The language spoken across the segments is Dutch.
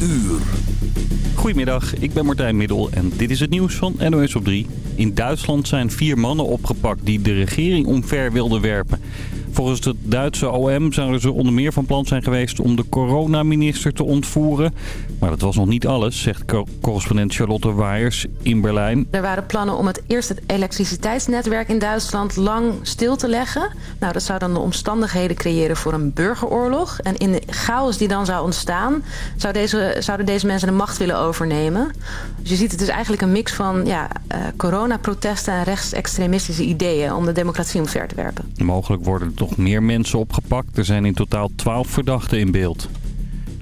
uur. Goedemiddag, ik ben Martijn Middel en dit is het nieuws van NOS op 3. In Duitsland zijn vier mannen opgepakt die de regering omver wilden werpen. Volgens het Duitse OM zouden ze onder meer van plan zijn geweest om de coronaminister te ontvoeren. Maar dat was nog niet alles, zegt correspondent Charlotte Waaiers in Berlijn. Er waren plannen om het eerst het elektriciteitsnetwerk in Duitsland lang stil te leggen. Nou, dat zou dan de omstandigheden creëren voor een burgeroorlog. En in de chaos die dan zou ontstaan, zou deze, zouden deze mensen de macht willen overnemen. Dus je ziet het is eigenlijk een mix van ja, uh, coronaprotesten en rechtsextremistische ideeën om de democratie omver te werpen. Mogelijk worden toch meer mensen opgepakt. Er zijn in totaal 12 verdachten in beeld.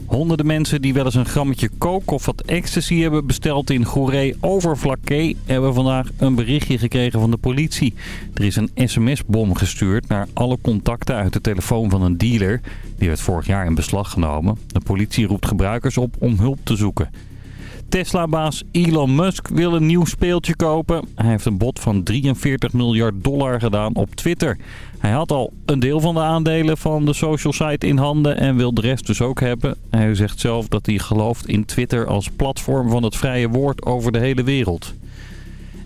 Honderden mensen die wel eens een grammetje coke of wat ecstasy hebben besteld in Goeree Overflakke hebben vandaag een berichtje gekregen van de politie. Er is een sms-bom gestuurd naar alle contacten uit de telefoon van een dealer. Die werd vorig jaar in beslag genomen. De politie roept gebruikers op om hulp te zoeken. Tesla-baas Elon Musk wil een nieuw speeltje kopen. Hij heeft een bod van 43 miljard dollar gedaan op Twitter. Hij had al een deel van de aandelen van de social site in handen en wil de rest dus ook hebben. Hij zegt zelf dat hij gelooft in Twitter als platform van het vrije woord over de hele wereld.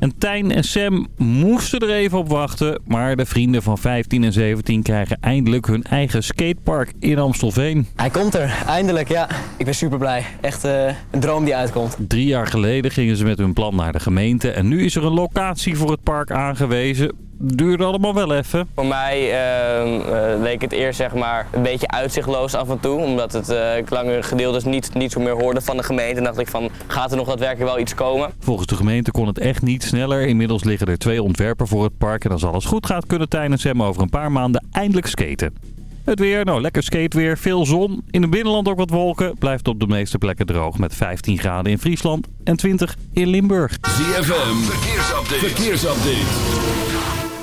En Tijn en Sam moesten er even op wachten. Maar de vrienden van 15 en 17 krijgen eindelijk hun eigen skatepark in Amstelveen. Hij komt er, eindelijk, ja. Ik ben super blij. Echt uh, een droom die uitkomt. Drie jaar geleden gingen ze met hun plan naar de gemeente. En nu is er een locatie voor het park aangewezen duurde allemaal wel even. Voor mij uh, leek het eerst zeg maar, een beetje uitzichtloos af en toe. Omdat het uh, langere gedeeltes niet, niet zo meer hoorde van de gemeente. En dacht ik van, gaat er nog daadwerkelijk wel iets komen? Volgens de gemeente kon het echt niet sneller. Inmiddels liggen er twee ontwerpen voor het park. En als alles goed gaat kunnen Tijn en Sam over een paar maanden eindelijk skaten. Het weer, nou lekker skateweer, veel zon. In het binnenland ook wat wolken. Blijft op de meeste plekken droog met 15 graden in Friesland en 20 in Limburg. ZFM, verkeersupdate. verkeersupdate.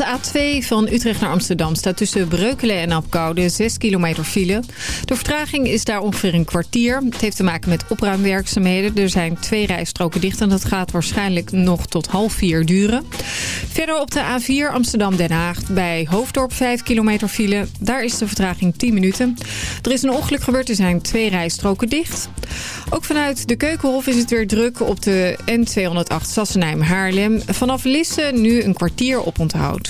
De A2 van Utrecht naar Amsterdam staat tussen Breukelen en Apkoude 6 kilometer file. De vertraging is daar ongeveer een kwartier. Het heeft te maken met opruimwerkzaamheden. Er zijn twee rijstroken dicht en dat gaat waarschijnlijk nog tot half vier duren. Verder op de A4 Amsterdam-Den Haag bij Hoofddorp 5 kilometer file. Daar is de vertraging 10 minuten. Er is een ongeluk gebeurd, er zijn twee rijstroken dicht. Ook vanuit de Keukenhof is het weer druk op de N208 Sassenheim-Haarlem. Vanaf Lisse nu een kwartier op onthoud.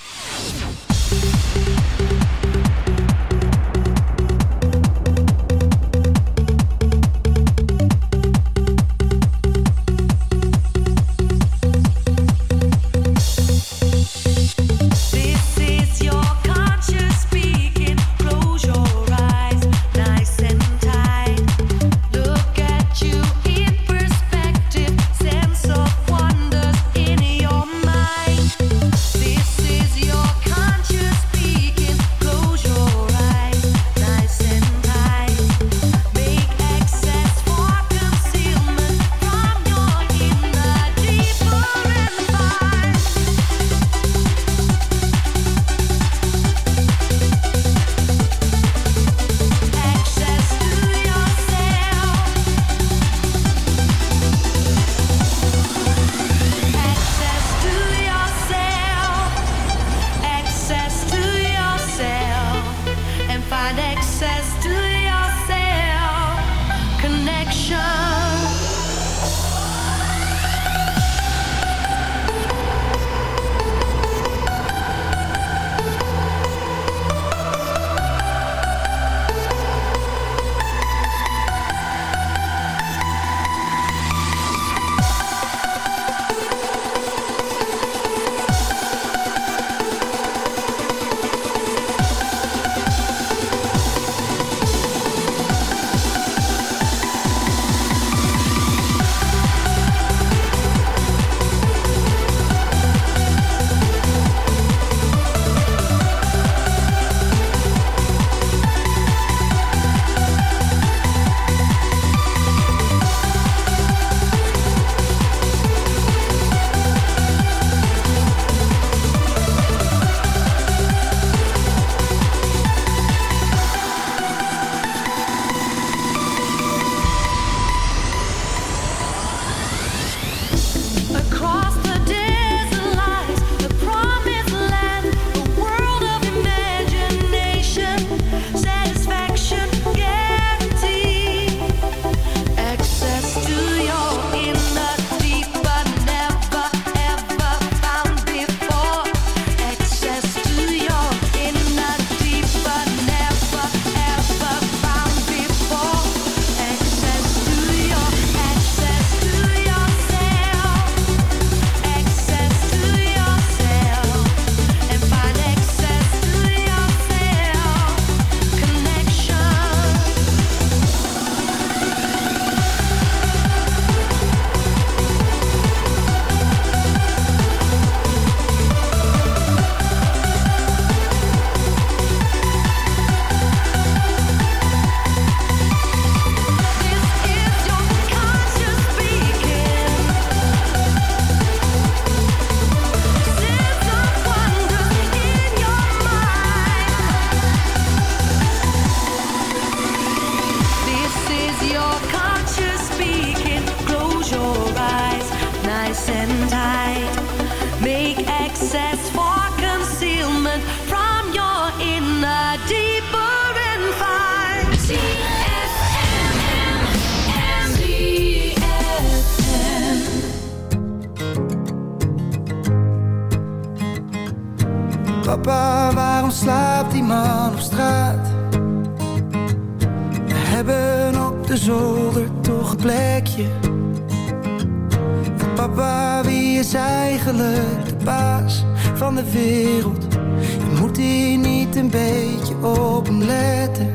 Op letten.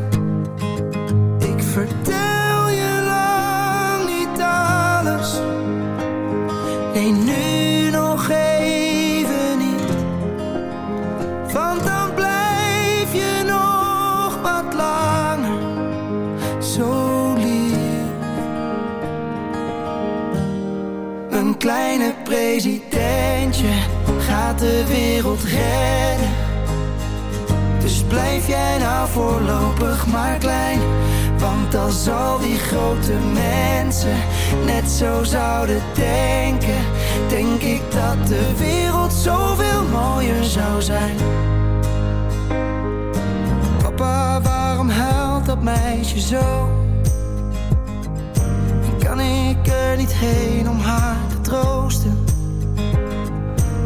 Ik vertel je lang niet alles. Nee, nu nog even niet. Want dan blijf je nog wat langer zo lief. Een kleine presidentje gaat de wereld redden. Blijf jij nou voorlopig maar klein. Want als al die grote mensen net zo zouden denken, denk ik dat de wereld zoveel mooier zou zijn. Papa, waarom huilt dat meisje zo? Kan ik er niet heen om haar te troosten?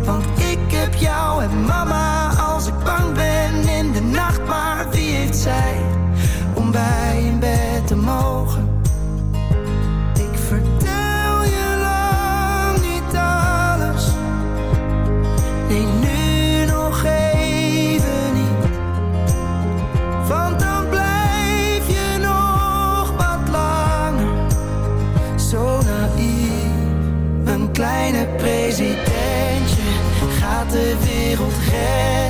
Want ik heb jou en mama als ik bang ben zij om bij in bed te mogen? Ik vertel je lang niet alles. Nee, nu nog even niet. Want dan blijf je nog wat langer zo naïef. Een kleine presidentje gaat de wereld redden.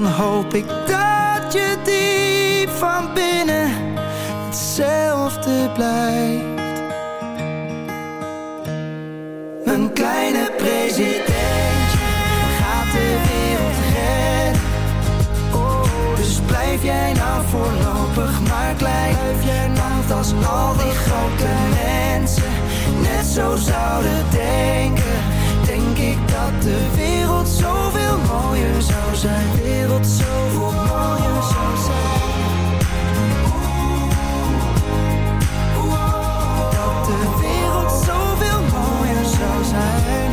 Dan hoop ik dat je diep van binnen hetzelfde blijft. Een kleine presidentje gaat de wereld redden. Oh, dus blijf jij nou voorlopig maar klein. Want als al die grote mensen net zo zouden denken, denk ik dat de wereld zijn. Wereld zoveel mooier zou zijn. Dat de wereld zoveel mooier zou zijn.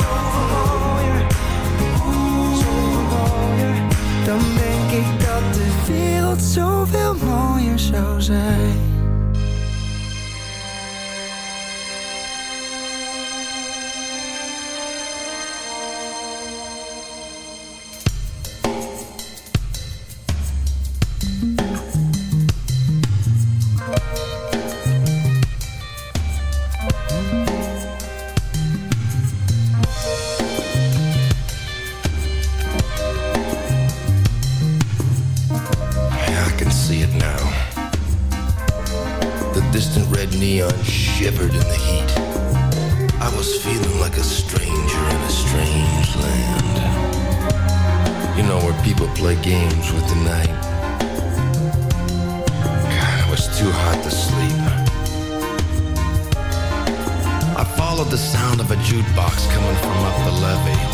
Zoveel mooier. Zoveel mooier. Dan denk ik dat de wereld zoveel mooier zou zijn. Like a stranger in a strange land. You know, where people play games with the night. God, it was too hot to sleep. I followed the sound of a jukebox coming from up the levee.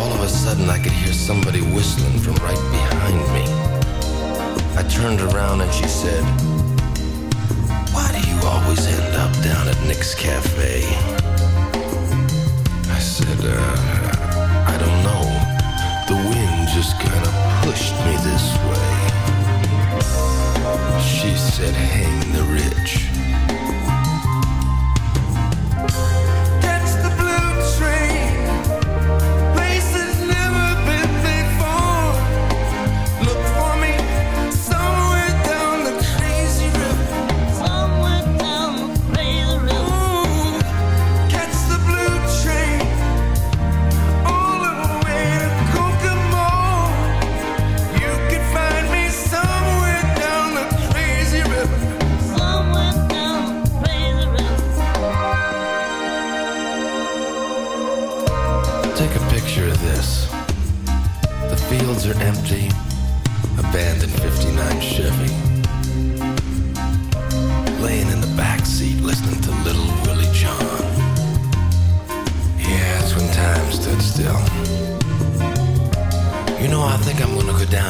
All of a sudden, I could hear somebody whistling from right behind me. I turned around and she said, Why do you always end up down at Nick's Cafe? Said, uh, I don't know. The wind just kind of pushed me this way. She said, Hang the rich.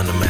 behind the man.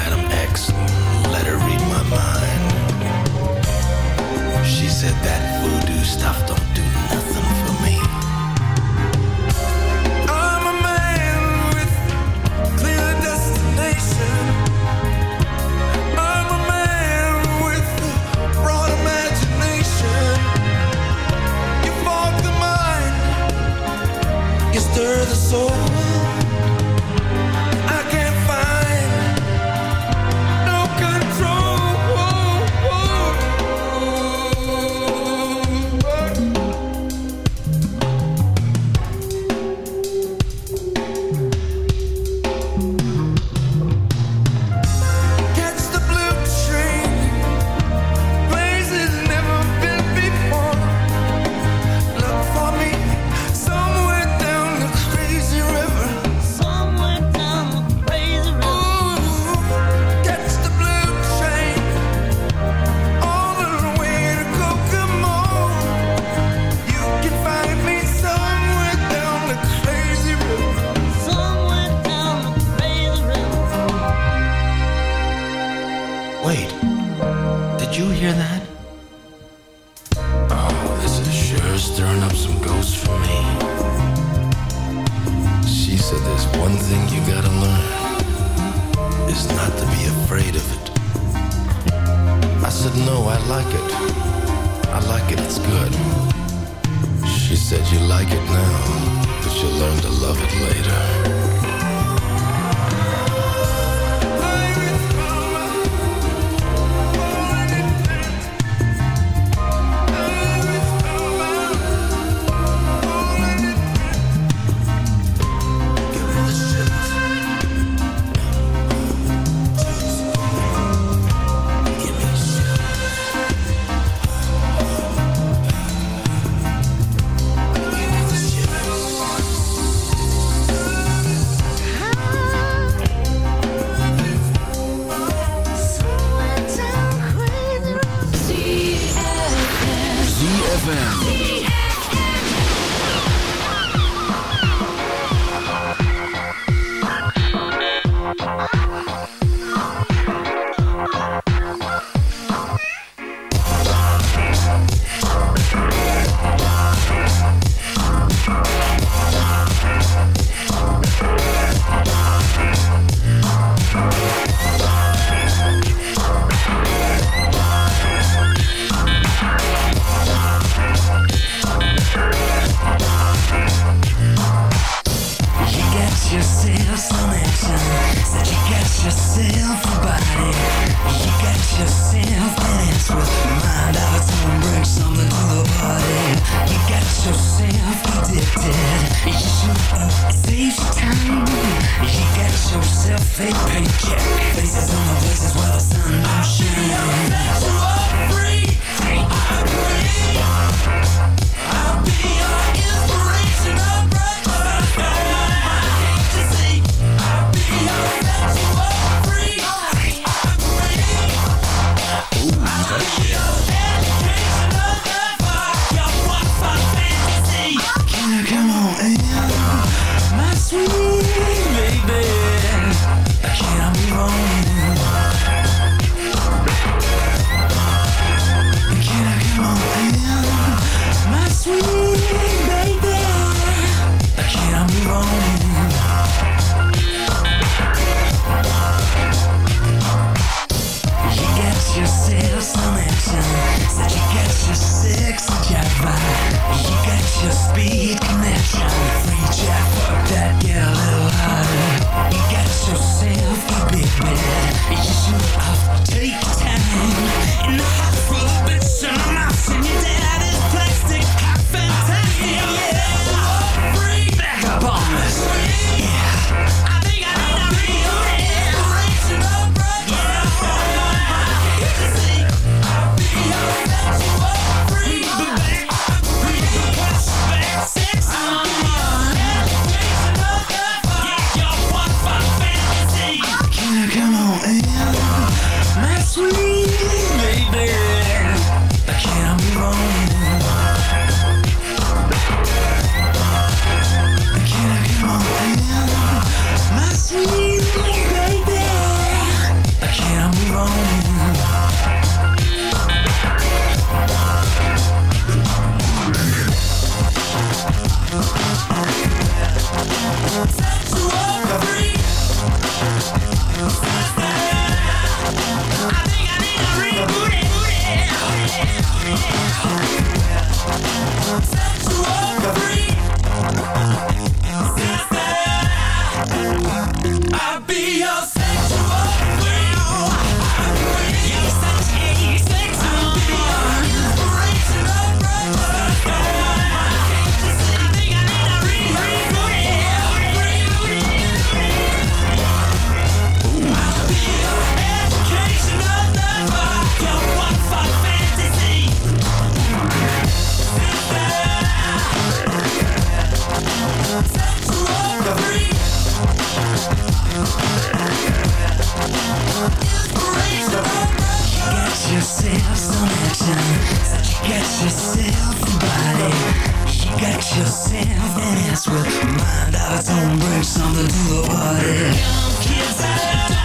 dance with mind out of tone, bring something to the party. Young kids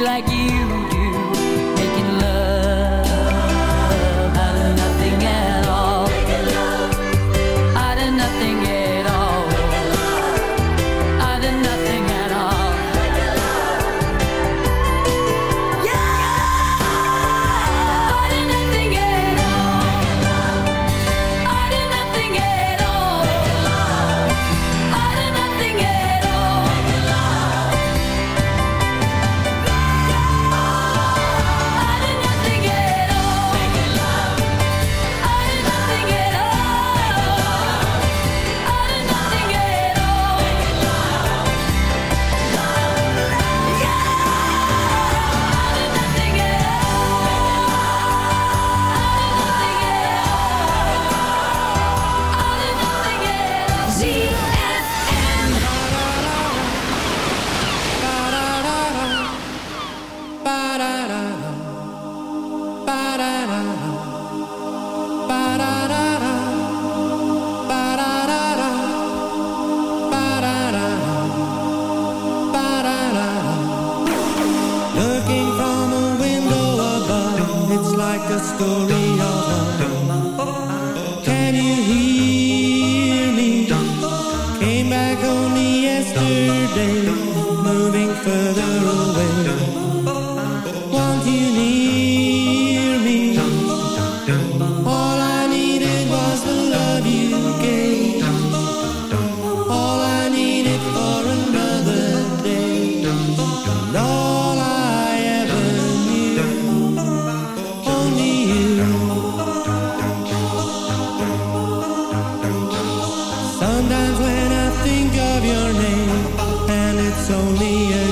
like you.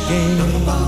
game.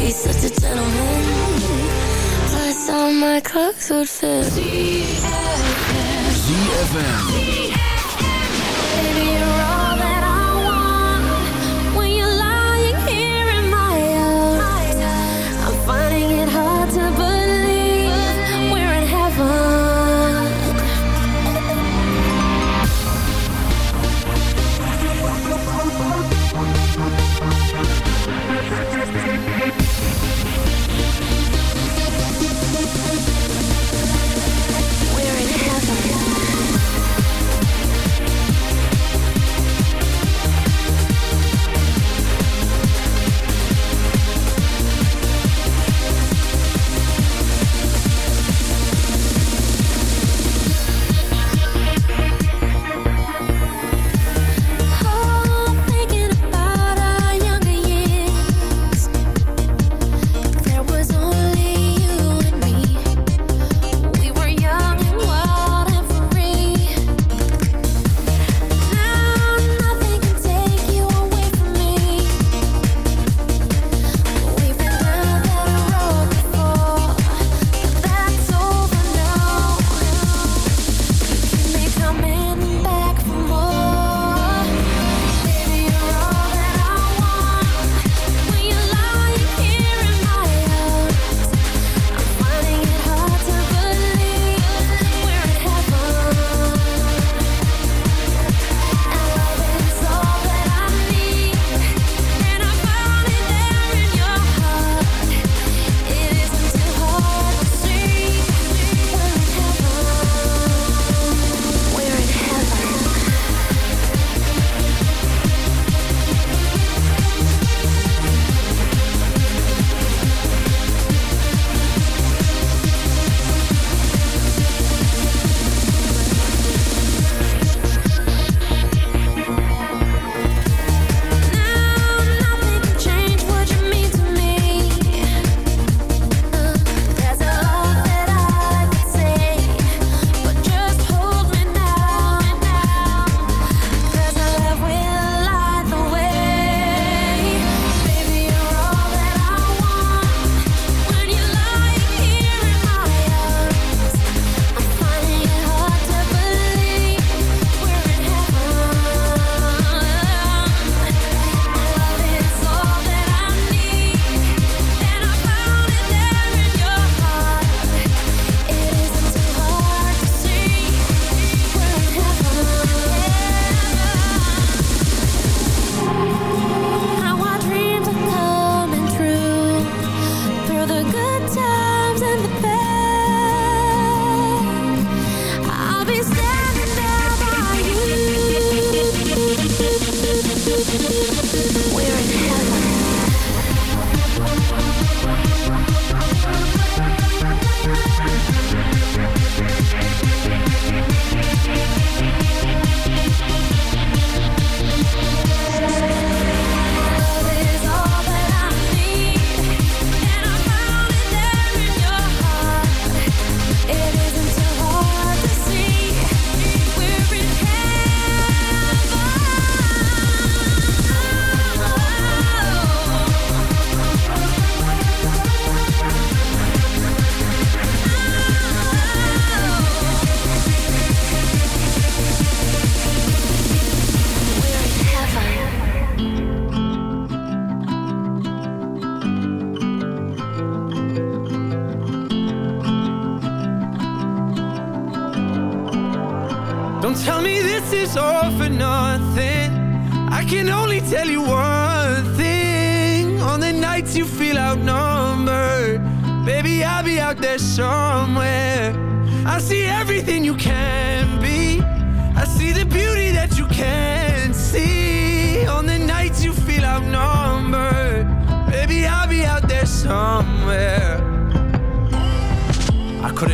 be such a gentleman. I all my clothes would fit. ZFM ZFM Baby,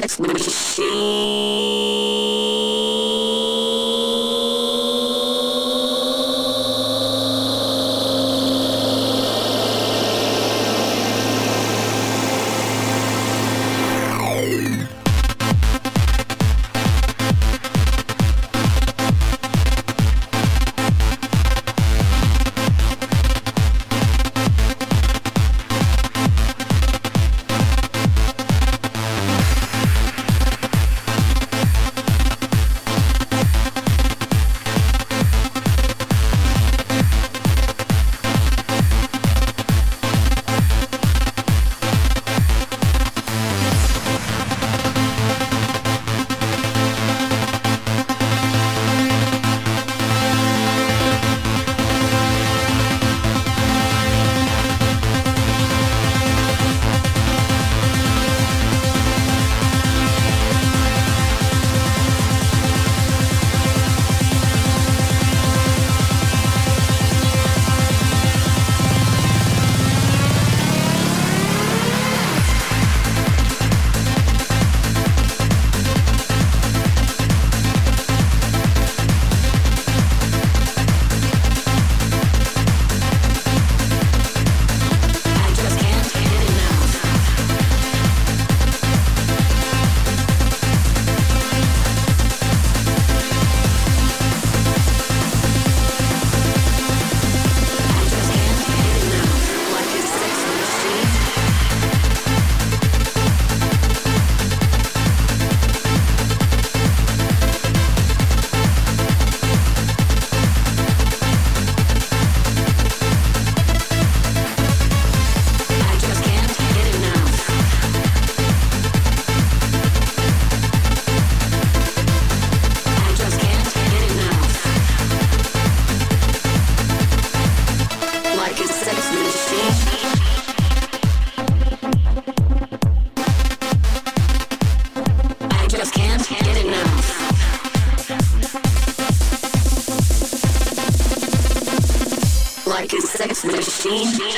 sex machine. Sim.